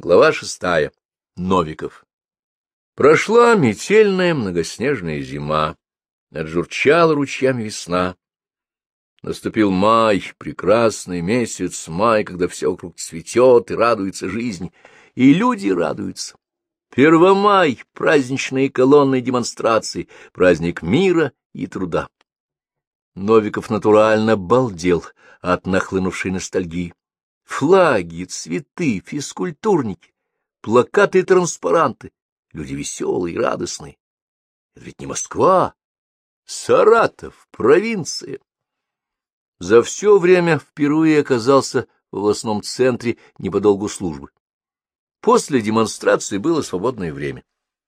Глава шестая. Новиков. Прошла метельная многоснежная зима. Отжурчала ручьями весна. Наступил май, прекрасный месяц май, когда все вокруг цветет и радуется жизнь, и люди радуются. Первомай — праздничные колонны демонстрации, праздник мира и труда. Новиков натурально балдел от нахлынувшей ностальгии. Флаги, цветы, физкультурники, плакаты и транспаранты. Люди веселые и радостные. Это ведь не Москва, Саратов, провинция. За все время впервые оказался в областном центре не по долгу службы. После демонстрации было свободное время.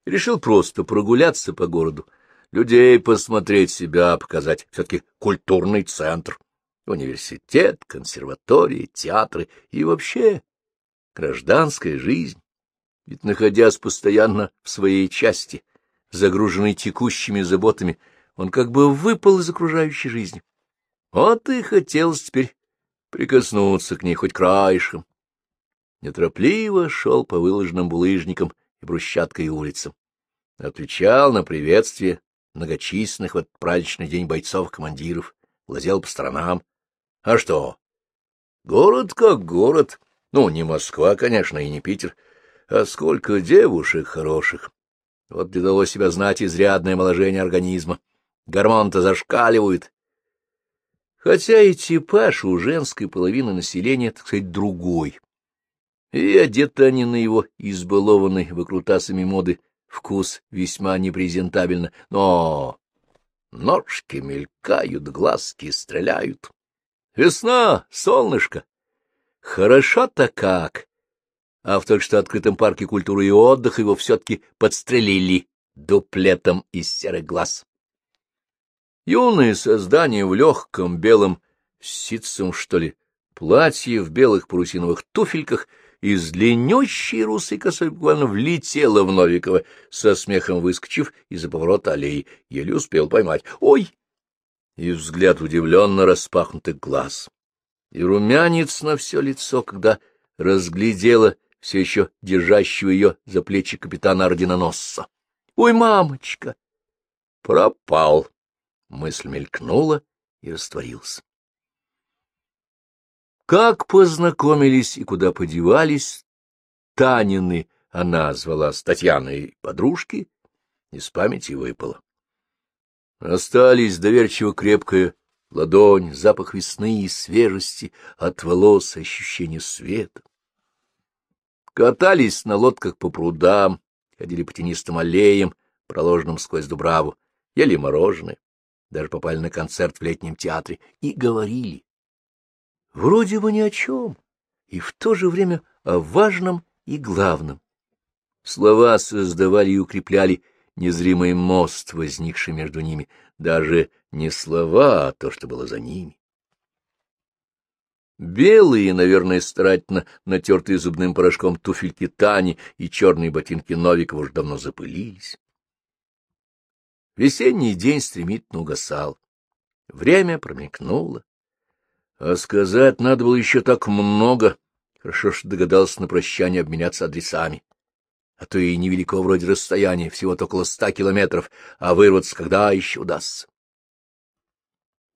Решил просто прогуляться по городу, людей посмотреть себя, показать. Все-таки культурный центр университет, консерватории, театры и вообще гражданская жизнь. Ведь, находясь постоянно в своей части, загруженный текущими заботами, он как бы выпал из окружающей жизни. Вот и хотелось теперь прикоснуться к ней хоть краешком. Неторопливо шел по выложенным булыжникам и брусчаткой улицам. Отвечал на приветствие многочисленных в этот праздничный день бойцов-командиров, глазел по сторонам, а что? Город как город. Ну, не Москва, конечно, и не Питер. А сколько девушек хороших. Вот где дало себя знать изрядное моложение организма. Гормон-то зашкаливает. Хотя и типаж у женской половины населения, так сказать, другой. И одеты они на его избалованный выкрутасами моды вкус весьма непрезентабельно, но ножки мелькают, глазки стреляют. Весна, солнышко. Хорошо-то как. А в только что открытом парке культуры и отдыха его все-таки подстрелили дуплетом из серых глаз. Юные создания в легком белом ситцем, что ли, платье в белых парусиновых туфельках и с длиннющей русой косой буквально влетела в Новикова, со смехом выскочив из-за поворота аллеи, еле успел поймать. «Ой!» И взгляд удивленно распахнутых глаз, и румянец на все лицо, когда разглядела все еще держащего ее за плечи капитана орденоносца. — Ой, мамочка! Пропал! Мысль мелькнула и растворился. Как познакомились и куда подевались Танины, она звала с Татьяной подружки, из памяти выпало. Остались доверчиво крепкая ладонь, запах весны и свежести, от волос ощущение света. Катались на лодках по прудам, ходили по тенистым аллеям, проложенным сквозь Дубраву, ели мороженое, даже попали на концерт в летнем театре и говорили. Вроде бы ни о чем, и в то же время о важном и главном. Слова создавали и укрепляли незримый мост, возникший между ними, даже не слова, а то, что было за ними. Белые, наверное, старательно натертые зубным порошком туфельки Тани и черные ботинки Новикова уж давно запылились. Весенний день стремительно угасал. Время промелькнуло. А сказать надо было еще так много. Хорошо, что догадался на прощание обменяться адресами а то и невелико вроде расстояния, всего-то около ста километров, а вырваться когда еще удастся.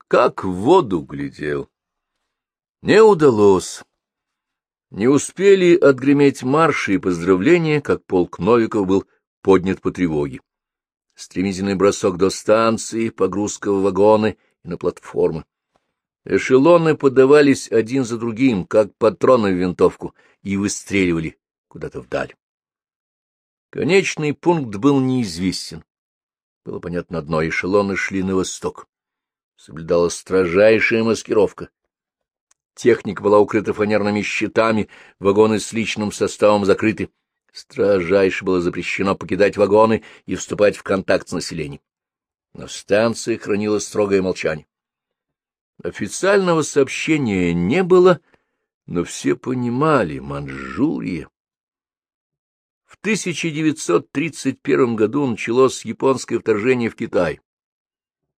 Как в воду глядел. Не удалось. Не успели отгреметь марши и поздравления, как полк Новиков был поднят по тревоге. Стремительный бросок до станции, погрузка в вагоны и на платформы. Эшелоны подавались один за другим, как патроны в винтовку, и выстреливали куда-то вдаль. Конечный пункт был неизвестен. Было понятно одно — эшелоны шли на восток. Соблюдалась строжайшая маскировка. Техника была укрыта фанерными щитами, вагоны с личным составом закрыты. Строжайше было запрещено покидать вагоны и вступать в контакт с населением. На станции хранилось строгое молчание. Официального сообщения не было, но все понимали — Манчжурия. В 1931 году началось японское вторжение в Китай.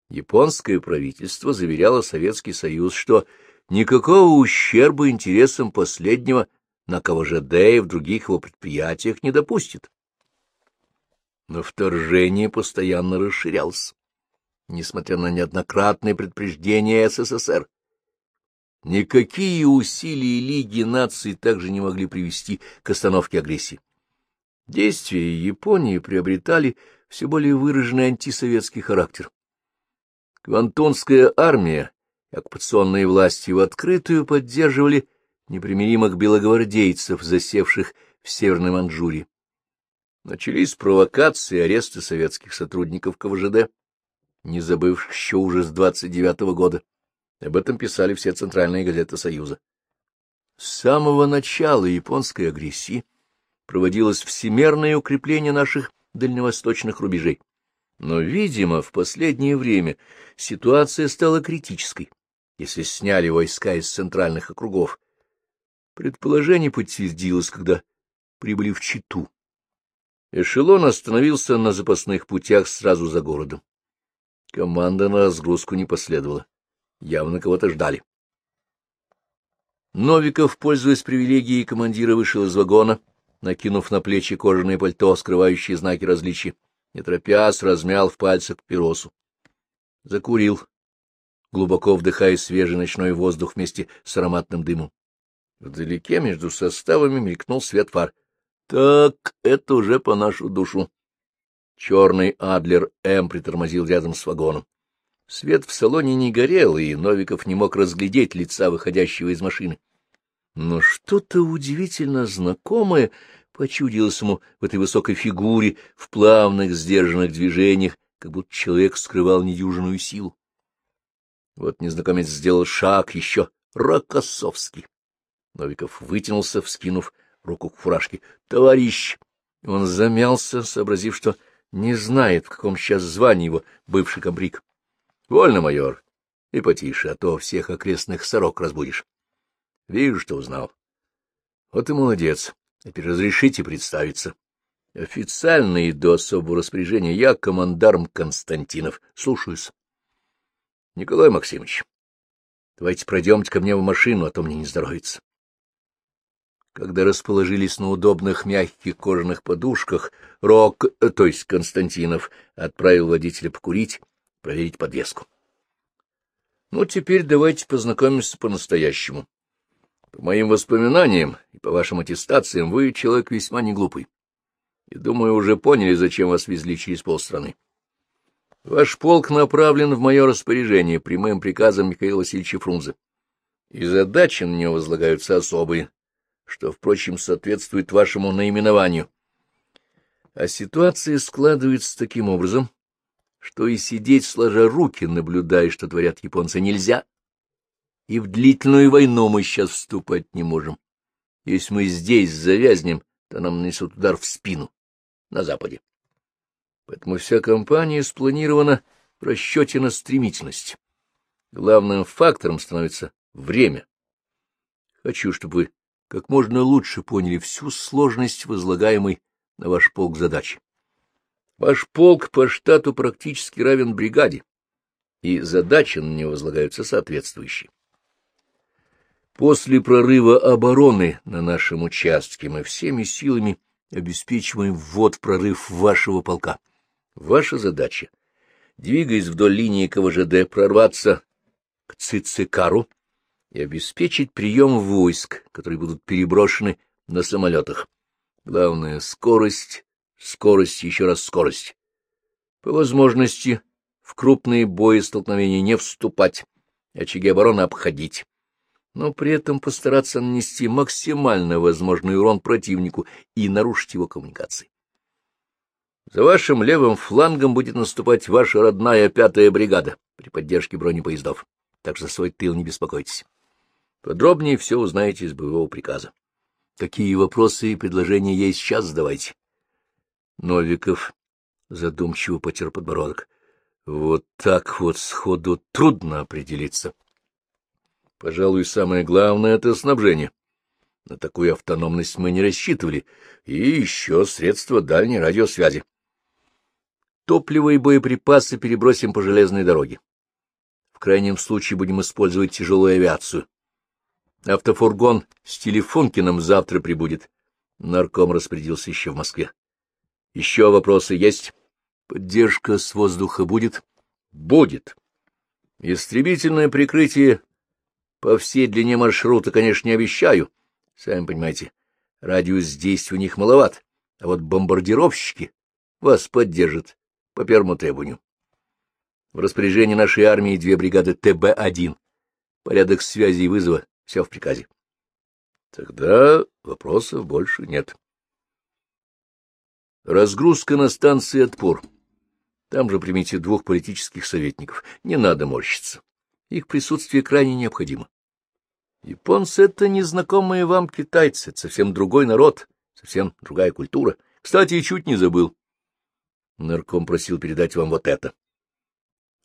Японское правительство заверяло Советский Союз, что никакого ущерба интересам последнего на КВЖД и в других его предприятиях не допустит. Но вторжение постоянно расширялось, несмотря на неоднократные предупреждения СССР. Никакие усилия Лиги наций также не могли привести к остановке агрессии. Действия Японии приобретали все более выраженный антисоветский характер. Квантонская армия и оккупационные власти в открытую поддерживали непримиримых белогвардейцев, засевших в Северной Манчжурии. Начались провокации и аресты советских сотрудников КВЖД, не забывших еще ужас 29 -го года. Об этом писали все центральные газеты Союза. С самого начала японской агрессии проводилось всемерное укрепление наших дальневосточных рубежей. Но, видимо, в последнее время ситуация стала критической, если сняли войска из центральных округов. Предположение подтвердилось, когда прибыли в Читу. Эшелон остановился на запасных путях сразу за городом. Команда на разгрузку не последовала. Явно кого-то ждали. Новиков, пользуясь привилегией командира, вышел из вагона, накинув на плечи кожаное пальто, скрывающее знаки различия. Не торопясь, размял в пальцах папиросу. Закурил, глубоко вдыхая свежий ночной воздух вместе с ароматным дымом. Вдалеке между составами мелькнул свет фар. Так, это уже по нашу душу. Черный Адлер М притормозил рядом с вагоном. Свет в салоне не горел, и Новиков не мог разглядеть лица выходящего из машины. Но что-то удивительно знакомое почудилось ему в этой высокой фигуре, в плавных, сдержанных движениях, как будто человек скрывал недюжинную силу. Вот незнакомец сделал шаг еще Рокоссовский. Новиков вытянулся, вскинув руку к фуражке. — Товарищ! Он замялся, сообразив, что не знает, в каком сейчас звании его бывший комбриг. — Вольно, майор. И потише, а то всех окрестных сорок разбудишь. Вижу, что узнал. Вот и молодец. Теперь разрешите представиться. Официально и до особого распоряжения я командарм Константинов. Слушаюсь. Николай Максимович, давайте пройдемте ко мне в машину, а то мне не здоровится. Когда расположились на удобных мягких кожаных подушках, Рок, э, то есть Константинов, отправил водителя покурить, проверить подвеску. Ну, теперь давайте познакомимся по-настоящему. По моим воспоминаниям и по вашим аттестациям, вы человек весьма неглупый. И, думаю, уже поняли, зачем вас везли через полстраны. Ваш полк направлен в мое распоряжение прямым приказом Михаила Васильевича Фрунзе. И задачи на него возлагаются особые, что, впрочем, соответствует вашему наименованию. А ситуация складывается таким образом, что и сидеть сложа руки, наблюдая, что творят японцы, нельзя. И в длительную войну мы сейчас вступать не можем. Если мы здесь завязнем, то нам нанесут удар в спину на западе. Поэтому вся кампания спланирована в расчете на стремительность. Главным фактором становится время. Хочу, чтобы вы как можно лучше поняли всю сложность возлагаемой на ваш полк задачи. Ваш полк по штату практически равен бригаде, и задачи на него возлагаются соответствующие. После прорыва обороны на нашем участке мы всеми силами обеспечиваем ввод в прорыв вашего полка. Ваша задача, двигаясь вдоль линии КВЖД, прорваться к Цицикару и обеспечить прием войск, которые будут переброшены на самолетах. Главное — скорость, скорость, еще раз скорость. По возможности в крупные бои столкновения не вступать, очаги обороны обходить но при этом постараться нанести максимально возможный урон противнику и нарушить его коммуникации. За вашим левым флангом будет наступать ваша родная пятая бригада при поддержке бронепоездов, так что свой тыл не беспокойтесь. Подробнее все узнаете из боевого приказа. Какие вопросы и предложения есть сейчас, задавайте. Новиков задумчиво потер подбородок. Вот так вот сходу трудно определиться. Пожалуй, самое главное — это снабжение. На такую автономность мы не рассчитывали. И еще средства дальней радиосвязи. Топливо и боеприпасы перебросим по железной дороге. В крайнем случае будем использовать тяжелую авиацию. Автофургон с Телефонкиным завтра прибудет. Нарком распорядился еще в Москве. Еще вопросы есть? Поддержка с воздуха будет? Будет. Истребительное прикрытие по всей длине маршрута, конечно, не обещаю. Сами понимаете, радиус действия у них маловат, а вот бомбардировщики вас поддержат по первому требованию. В распоряжении нашей армии две бригады ТБ-1. Порядок связи и вызова — все в приказе. Тогда вопросов больше нет. Разгрузка на станции «Отпор». Там же примите двух политических советников. Не надо морщиться. Их присутствие крайне необходимо. Японцы — это незнакомые вам китайцы, это совсем другой народ, совсем другая культура. Кстати, чуть не забыл. Нарком просил передать вам вот это.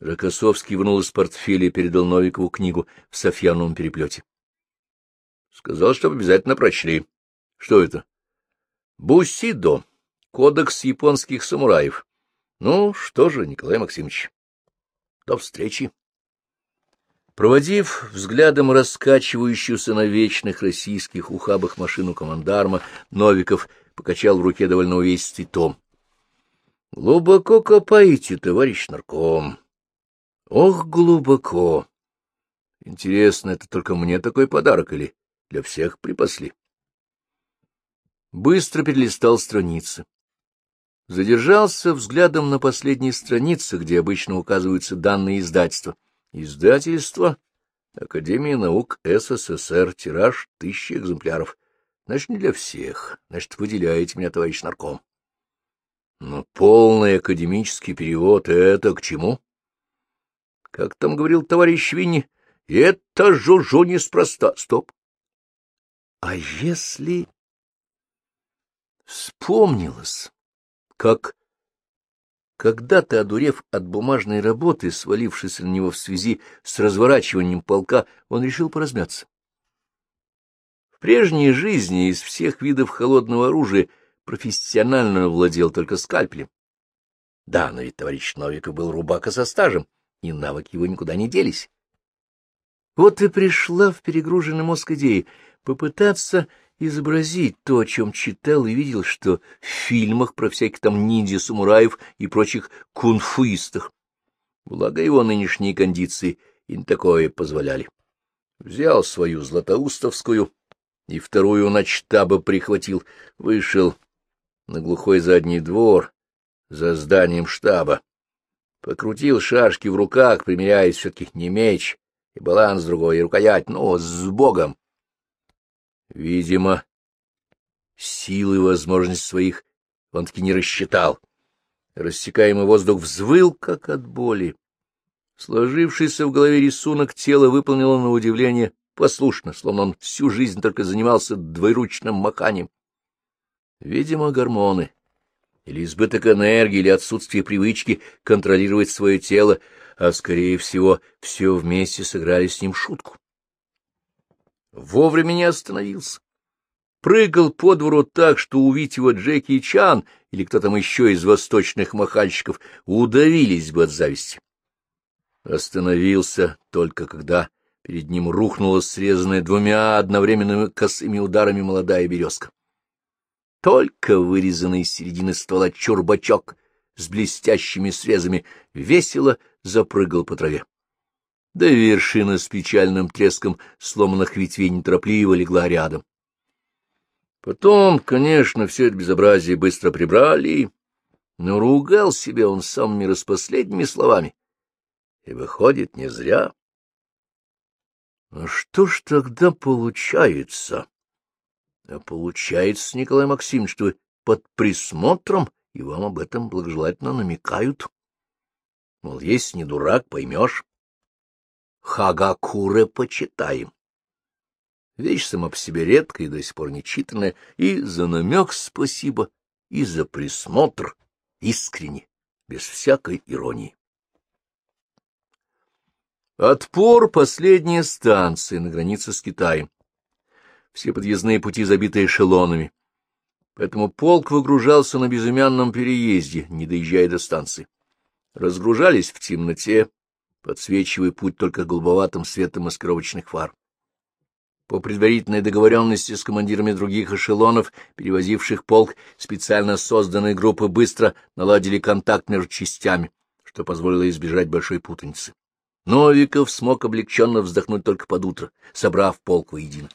Рокоссовский вынул из портфеля и передал Новикову книгу в Софьяновом переплете. Сказал, чтобы обязательно прочли. Что это? Бусидо. Кодекс японских самураев. Ну, что же, Николай Максимович, до встречи. Проводив взглядом раскачивающуюся на вечных российских ухабах машину командарма, Новиков покачал в руке довольно увесистый том. — Глубоко копаете, товарищ нарком. — Ох, глубоко! Интересно, это только мне такой подарок или для всех припасли? Быстро перелистал страницы задержался взглядом на последней странице, где обычно указываются данные издательства. Издательство Академия наук СССР, тираж тысячи экземпляров. Значит, не для всех. Значит, выделяете меня, товарищ нарком. Но полный академический перевод — это к чему? Как там говорил товарищ Винни, это жужжу неспроста. Стоп. А если... Вспомнилось как когда-то, одурев от бумажной работы, свалившись на него в связи с разворачиванием полка, он решил поразмяться. В прежней жизни из всех видов холодного оружия профессионально владел только скальпелем. Да, но ведь товарищ Новиков был рубака со стажем, и навыки его никуда не делись. Вот и пришла в перегруженный мозг идея попытаться изобразить то, о чем читал и видел, что в фильмах про всяких там ниндзя-самураев и прочих кунфуистах. Благо его нынешние кондиции и не такое позволяли. Взял свою златоустовскую и вторую на штаба прихватил, вышел на глухой задний двор за зданием штаба. Покрутил шашки в руках, примеряясь все-таки не меч, и баланс другой, и рукоять, но с Богом. Видимо, силы и возможности своих он таки не рассчитал. Рассекаемый воздух взвыл, как от боли. Сложившийся в голове рисунок тела выполнило на удивление послушно, словно он всю жизнь только занимался двоеручным маханием. Видимо, гормоны, или избыток энергии, или отсутствие привычки контролировать свое тело, а, скорее всего, все вместе сыграли с ним шутку. Вовремя не остановился. Прыгал по двору так, что увидеть его Джеки и Чан или кто там еще из восточных махальщиков удавились бы от зависти. Остановился только когда перед ним рухнула срезанная двумя одновременными косыми ударами молодая березка. Только вырезанный из середины ствола чурбачок с блестящими срезами весело запрыгал по траве да вершина с печальным треском сломанных ветвей неторопливо легла рядом. Потом, конечно, все это безобразие быстро прибрали, но ругал себя он самыми распоследними словами. И выходит, не зря. А что ж тогда получается? А получается, Николай Максимович, что вы под присмотром, и вам об этом благожелательно намекают. Мол, есть не дурак, поймешь. Хагакуре почитаем. Вещь сама по себе редкая и до сих пор нечитанная, и за намек спасибо, и за присмотр искренне, без всякой иронии. Отпор — последняя станция на границе с Китаем. Все подъездные пути забиты эшелонами. Поэтому полк выгружался на безымянном переезде, не доезжая до станции. Разгружались в темноте, подсвечивая путь только голубоватым светом маскировочных фар. По предварительной договоренности с командирами других эшелонов, перевозивших полк, специально созданные группы быстро наладили контакт между частями, что позволило избежать большой путаницы. Новиков смог облегченно вздохнуть только под утро, собрав полк воедино.